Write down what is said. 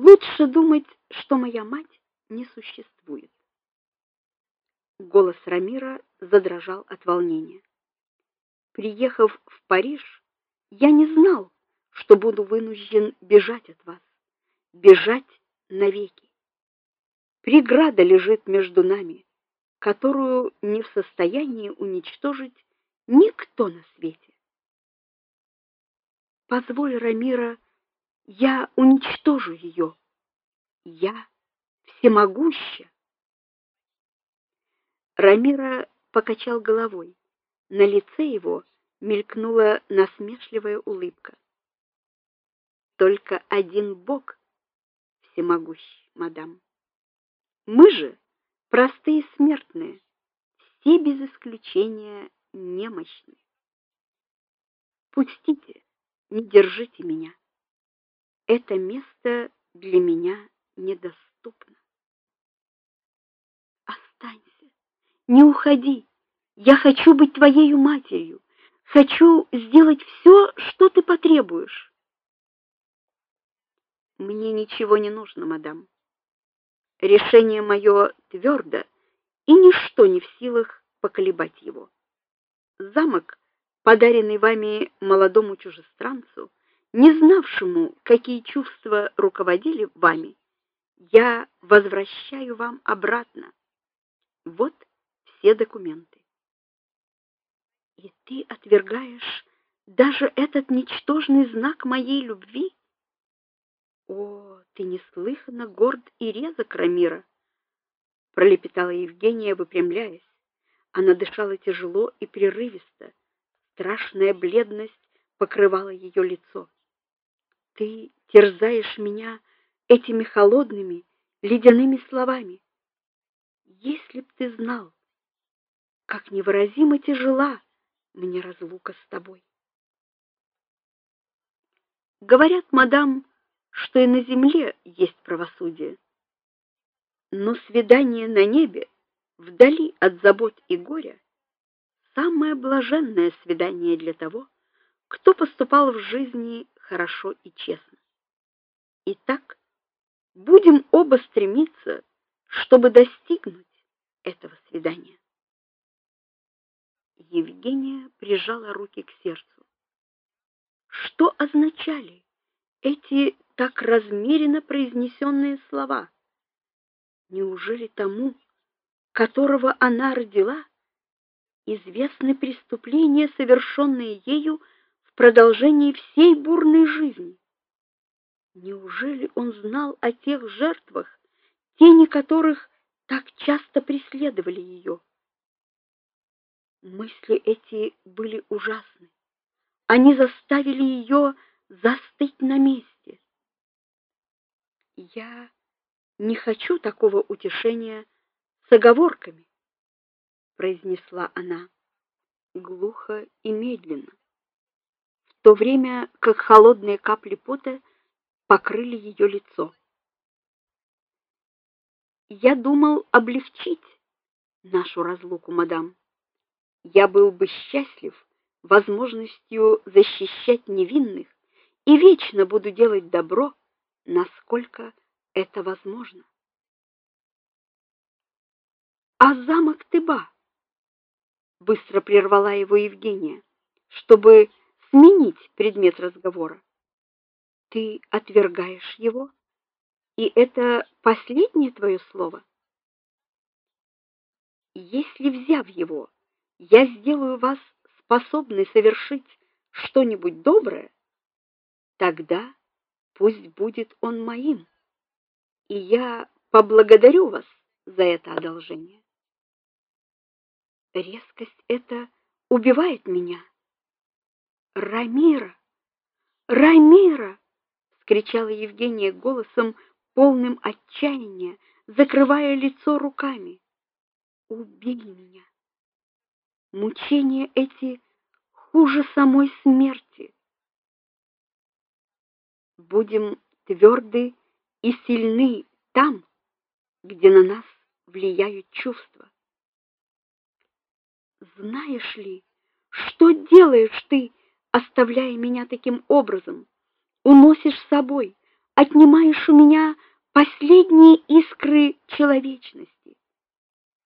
Лучше думать, что моя мать не существует. Голос Рамира задрожал от волнения. Приехав в Париж, я не знал, что буду вынужден бежать от вас, бежать навеки. Преграда лежит между нами, которую не в состоянии уничтожить никто на свете. Позволь, Рамира, я уничтожу ее. Я всемогуща. Рамира покачал головой. На лице его мелькнула насмешливая улыбка. Только один Бог всемогущ, мадам. Мы же простые смертные, все без исключения немощны. Пустите, не держите меня. Это место для меня недоступно. Останься. Не уходи. Я хочу быть твоей матерью. Хочу сделать все, что ты потребуешь. Мне ничего не нужно, мадам. Решение мое твердо, и ничто не в силах поколебать его. Замок, подаренный вами молодому чужестранцу, не знавшему, какие чувства руководили вами, я возвращаю вам обратно. Вот все документы. И ты отвергаешь даже этот ничтожный знак моей любви? О, ты неслыханно горд и резок, Рамира, пролепетала Евгения, выпрямляясь. Она дышала тяжело и прерывисто. Страшная бледность покрывала ее лицо. Ты терзаешь меня этими холодными, ледяными словами. Если б ты знал, как невыразимо тяжела мне разлука с тобой. Говорят, мадам, что и на земле есть правосудие. Но свидание на небе, вдали от забот и горя, самое блаженное свидание для того, кто поступал в жизни хорошо и честно. Итак, будем оба стремиться, чтобы достигнуть этого свидания. Евгения прижала руки к сердцу. Что означали эти так размеренно произнесенные слова? Неужели тому, которого она родила, известны преступления, совершенные ею продолжении всей бурной жизни. Неужели он знал о тех жертвах, тени которых так часто преследовали ее? Мысли эти были ужасны. Они заставили ее застыть на месте. Я не хочу такого утешения с оговорками, произнесла она глухо и медленно то время как холодные капли пота покрыли ее лицо. Я думал облегчить нашу разлуку, мадам. Я был бы счастлив возможностью защищать невинных и вечно буду делать добро, насколько это возможно. А замок Тыба быстро прервала его Евгения, чтобы сменить предмет разговора. Ты отвергаешь его? И это последнее твое слово? Если взяв его, я сделаю вас способной совершить что-нибудь доброе, тогда пусть будет он моим. И я поблагодарю вас за это одолжение. Резкость эта убивает меня. Рамира! Рамира! вскричала Евгения голосом полным отчаяния, закрывая лицо руками. Убей меня. Мучения эти хуже самой смерти. Будем тверды и сильны там, где на нас влияют чувства. Знаешь ли, что делаешь ты? оставляя меня таким образом, уносишь с собой, отнимаешь у меня последние искры человечности.